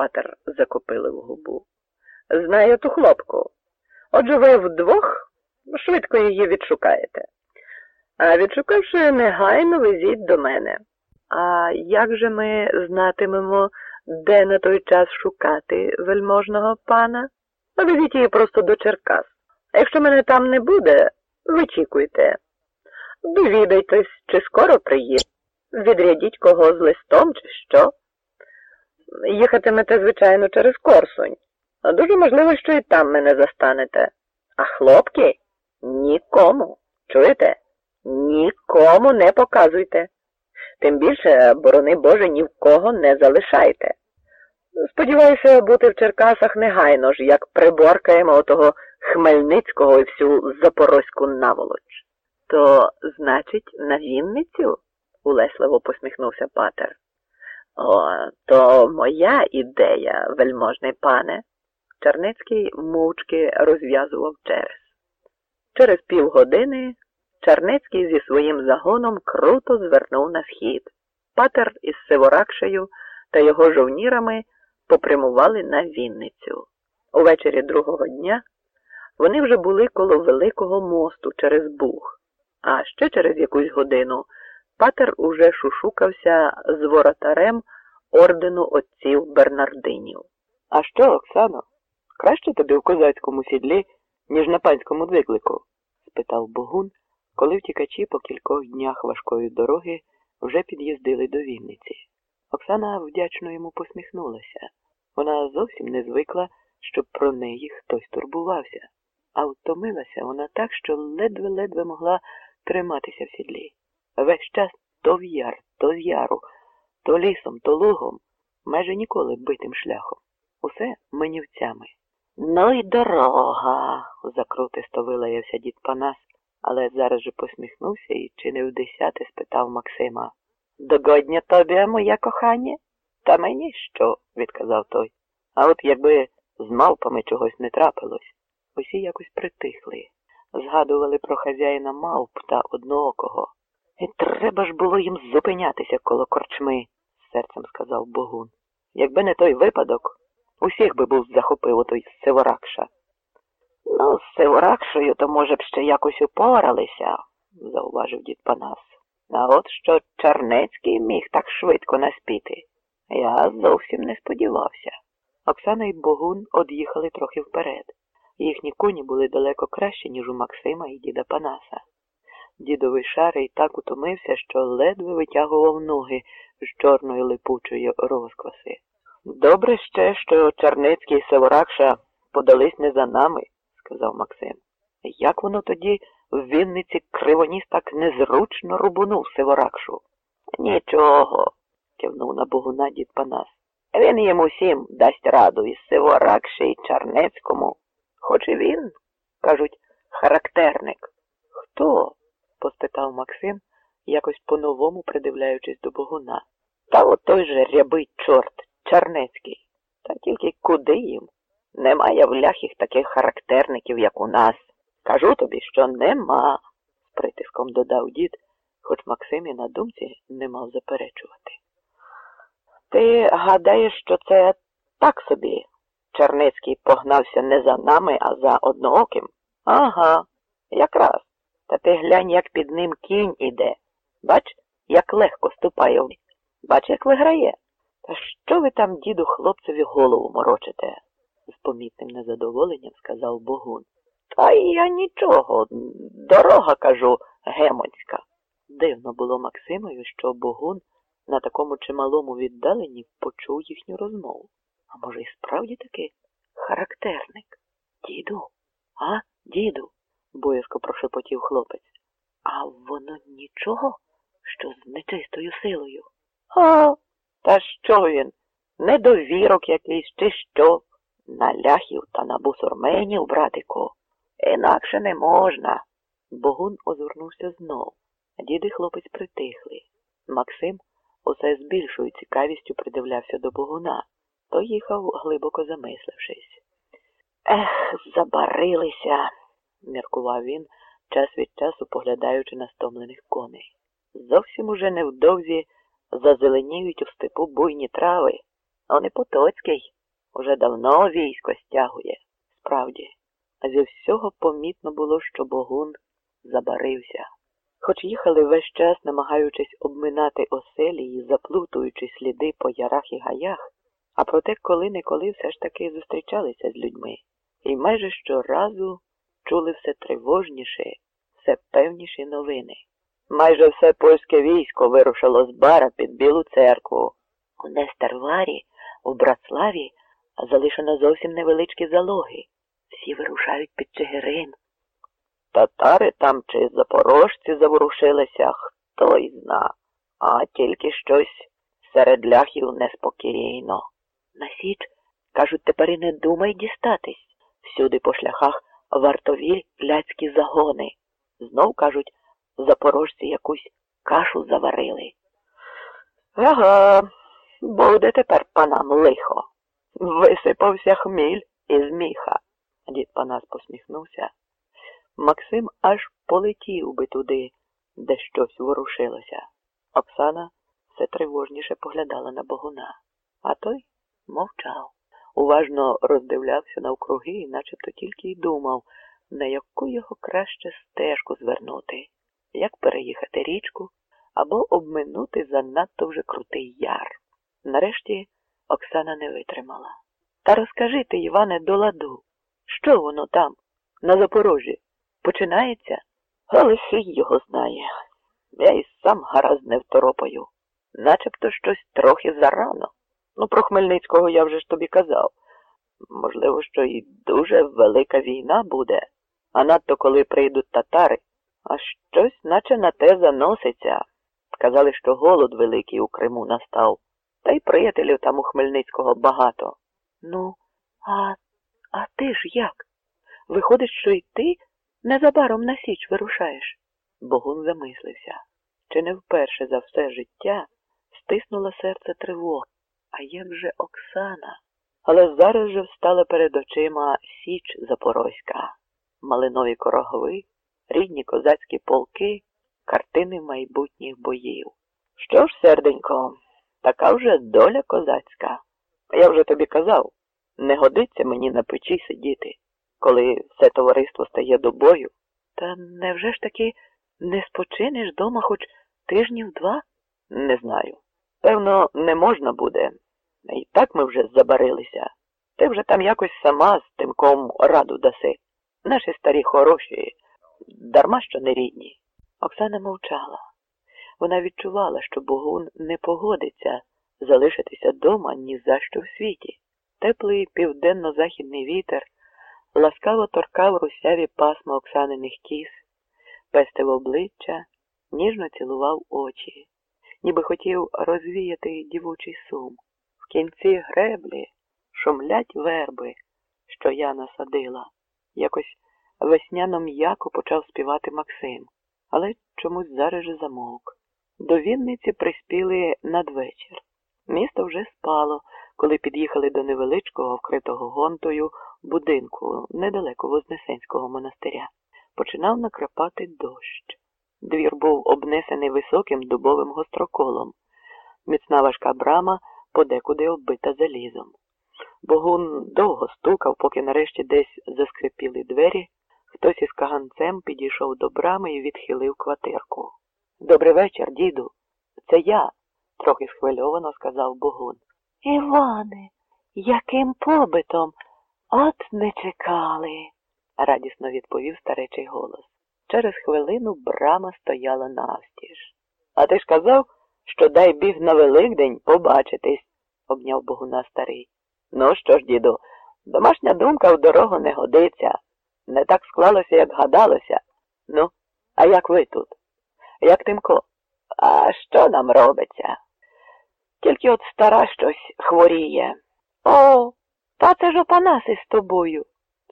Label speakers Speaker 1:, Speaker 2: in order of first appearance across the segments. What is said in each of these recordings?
Speaker 1: Патер закопили в губу. Знаю ту хлопку. Отже, ви вдвох швидко її відшукаєте. А відшукавши негайно, везіть до мене. А як же ми знатимемо, де на той час шукати вельможного пана? Везіть її просто до Черкас. Якщо мене там не буде, вичікуйте. Довідайтесь, чи скоро приїде. Відрядіть кого з листом, чи що. Їхатимете, звичайно, через Корсунь. Дуже можливо, що і там мене застанете. А хлопки нікому. Чуєте? Нікому не показуйте. Тим більше, борони Боже, ні в кого не залишайте. Сподіваюся бути в Черкасах негайно ж, як приборкаємо отого Хмельницького і всю Запорозьку наволоч. То, значить, на Вінницю? улесливо посміхнувся Патер. О, то моя ідея, вельможний пане. Черницький мовчки розв'язував через. Через півгодини Чернецький зі своїм загоном круто звернув на схід. Патер із Сиворакшею та його жовнірами попрямували на Вінницю. Увечері другого дня вони вже були коло Великого мосту через Буг, а ще через якусь годину Патер уже шушукався з воротарем ордену отців Бернардинів. А що, Оксано, краще тобі в козацькому сідлі, ніж на панському виклику? спитав Богун, коли втікачі по кількох днях важкої дороги вже під'їздили до Вінниці. Оксана вдячно йому посміхнулася. Вона зовсім не звикла, щоб про неї хтось турбувався, а втомилася вона так, що ледве-ледве могла триматися в сідлі. Весь час то в яр, то з яру, то лісом, то лугом, майже ніколи битим шляхом. Усе манівцями. Ну й дорога, закрутисто вилаявся дід Панас, але зараз же посміхнувся і чи не в десяте спитав Максима. Догодня тобі, моє кохання? Та мені що? відказав той. А от якби з мавпами чогось не трапилось. Усі якось притихли, згадували про хазяїна мавп та одноокого. І треба ж було їм зупинятися коло корчми, серцем сказав Богун. Якби не той випадок, усіх би був захопив отой Севоракша. Ну, з Севоракшою то, може б, ще якось упоралися, зауважив дід Панас. А от що Чернецький міг так швидко наспіти, я зовсім не сподівався. Оксана і Богун од'їхали трохи вперед. Їхні коні були далеко кращі, ніж у Максима і діда Панаса. Дідовий шарий так утомився, що ледве витягував ноги з чорної липучої розкваси. Добре ще, що Черницький і Севоракша подались не за нами, сказав Максим. Як воно тоді в Вінниці кривоніс так незручно рубунув Севоракшу? Нічого, кивнув на Богуна дід Панас. Він їм усім дасть раду і Севоракші, і Чернецькому. Хоч і він, кажуть, характерник. Хто? Поспитав Максим, якось по-новому придивляючись до Богуна. Та от той же рябий чорт, Чернецький. Та тільки куди їм? Немає в ляхіх таких характерників, як у нас. Кажу тобі, що нема, з притиском додав дід, хоч Максим і на думці не мав заперечувати. Ти гадаєш, що це так собі? Черницький погнався не за нами, а за однооким? Ага, якраз. Та ти глянь, як під ним кінь іде. Бач, як легко ступає. Бач, як виграє. Та що ви там, діду, хлопцеві голову морочите? з помітним незадоволенням сказав Богун. Та я нічого. Дорога, кажу, гемонська. Дивно було Максимові, що Богун на такому чималому віддаленні почув їхню розмову. А може, і справді таки характерник? Діду, а, діду? Боязко прошепотів хлопець. А воно нічого, що з нечистою силою? А, та що він? Недовірок якийсь, чи що? На ляхів та на бусурменів, братику. Інакше не можна. Богун озирнувся знов. Діди хлопець притихли. Максим усе з більшою цікавістю придивлявся до Богуна, то їхав, глибоко замислившись. Ех, забарилися міркував він, час від часу поглядаючи на стомлених коней. Зовсім уже невдовзі зазеленіють у степу буйні трави, Он і Потоцький уже давно військо стягує. Справді, а зі всього помітно було, що Богун забарився. Хоч їхали весь час, намагаючись обминати оселі і заплутуючи сліди по ярах і гаях, а проте коли-неколи все ж таки зустрічалися з людьми, і майже щоразу чули все тривожніше, все певніші новини. Майже все польське військо вирушило з бара під Білу церкву. У Нестерварі, у Братславі залишено зовсім невеличкі залоги. Всі вирушають під Чигирин. Татари там чи запорожці заворушилися, хто й зна, а тільки щось серед ляхів неспокійно. На січ, кажуть, тепер і не думай дістатись. Всюди по шляхах вартові ляцькі загони. Знов, кажуть, запорожці якусь кашу заварили. Ага, буде тепер панам лихо. Висипався хміль із міха. Дід Панас посміхнувся. Максим аж полетів би туди, де щось ворушилося. Оксана все тривожніше поглядала на богуна, а той мовчав. Уважно роздивлявся навкруги і начебто тільки й думав, на яку його краще стежку звернути, як переїхати річку або обминути занадто вже крутий яр. Нарешті Оксана не витримала. Та розкажи ти, Іване, до ладу, що воно там, на Запорожжі? Починається? Але фій його знає. Я й сам гаразд не второпаю. Начебто щось трохи зарано. Ну, про Хмельницького я вже ж тобі казав. Можливо, що і дуже велика війна буде, а надто коли прийдуть татари, а щось наче на те заноситься. Казали, що голод великий у Криму настав, та й приятелів там у Хмельницького багато. Ну, а, а ти ж як? Виходить, що й ти незабаром на січ вирушаєш? Богун замислився. Чи не вперше за все життя стиснуло серце тривог, а як же Оксана? Але зараз же встала перед очима Січ Запорозька, малинові корогови, рідні козацькі полки, картини майбутніх боїв. Що ж, серденько, така вже доля козацька. Я вже тобі казав, не годиться мені на печі сидіти, коли все товариство стає до бою. Та невже ж таки не спочинеш дома хоч тижнів два? Не знаю. Певно, не можна буде. І так ми вже забарилися. Ти вже там якось сама з тимком раду даси. Наші старі хороші, дарма що не рідні. Оксана мовчала. Вона відчувала, що Богун не погодиться залишитися дома ні за що в світі. Теплий південно-західний вітер ласкаво торкав русяві пасма Оксаниних кіс, пестив обличчя, ніжно цілував очі, ніби хотів розвіяти дівочий сум. В кінці греблі шумлять верби, що я насадила. Якось весняно м'яко почав співати Максим, але чомусь зараз же замовк. До Вінниці приспіли надвечір. Місто вже спало, коли під'їхали до невеличкого, вкритого гонтою будинку недалеко Вознесенського монастиря. Починав накрапати дощ. Двір був обнесений високим дубовим гостроколом. Міцна важка брама подекуди оббита залізом. Богун довго стукав, поки нарешті десь заскрипіли двері. Хтось із каганцем підійшов до брами і відхилив квартирку. Добрий вечір, діду. Це я, трохи схвильовано сказав Богун. Іване, яким побитом? От не чекали, радісно відповів старечий голос. Через хвилину брама стояла навстіж. А ти ж казав, що дай біг на Великдень побачитись, обняв Богуна старий. Ну що ж, діду, домашня думка в дорогу не годиться. Не так склалося, як гадалося. Ну, а як ви тут? Як Тимко? А що нам робиться? Тільки от стара щось хворіє. О, та це ж опанас із тобою.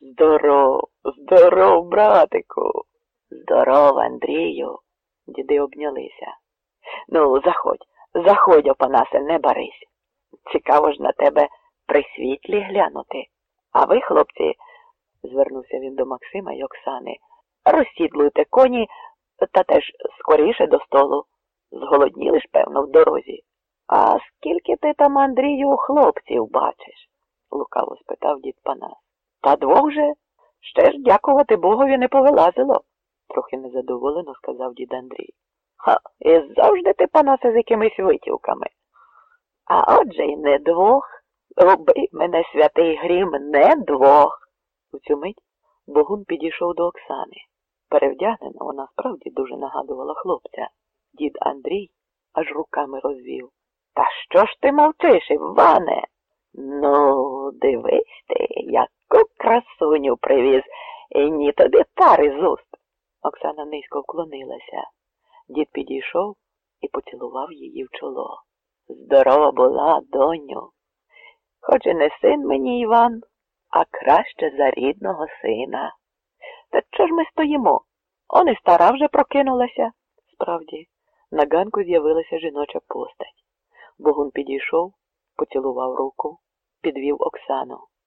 Speaker 1: Здоров, здоров, братику. Здоров, Андрію. Діди обнялися. Ну, заходь, заходь, опанасе, не барись. Цікаво ж на тебе при світлі глянути. А ви, хлопці, звернувся він до Максима й Оксани, розсідлуйте коні та теж скоріше до столу. Зголодніли ж, певно, в дорозі. А скільки ти там, Андрію, хлопців бачиш? лукаво спитав дід Панас. Та двох же. Ще ж дякувати Богові не повилазило, трохи незадоволено сказав дід Андрій. Ха, і завжди ти панасе з якимись витівками. А отже й не двох. Убий мене святий грім, не двох. У цю мить Богун підійшов до Оксани. Перевдягнена вона справді дуже нагадувала хлопця. Дід Андрій аж руками розвів. Та що ж ти мовчиш, Іване? Ну, дивись ти, яку красуню привіз, і ні тобі пари з уст. Оксана низько вклонилася. Дід підійшов і поцілував її в чоло. Здорова була, доню. Хоч і не син мені, Іван, а краще за рідного сина. Та що ж ми стоїмо? Он і стара вже прокинулася. Справді, на ганку з'явилася жіноча постать. Богун підійшов, поцілував руку, підвів Оксану.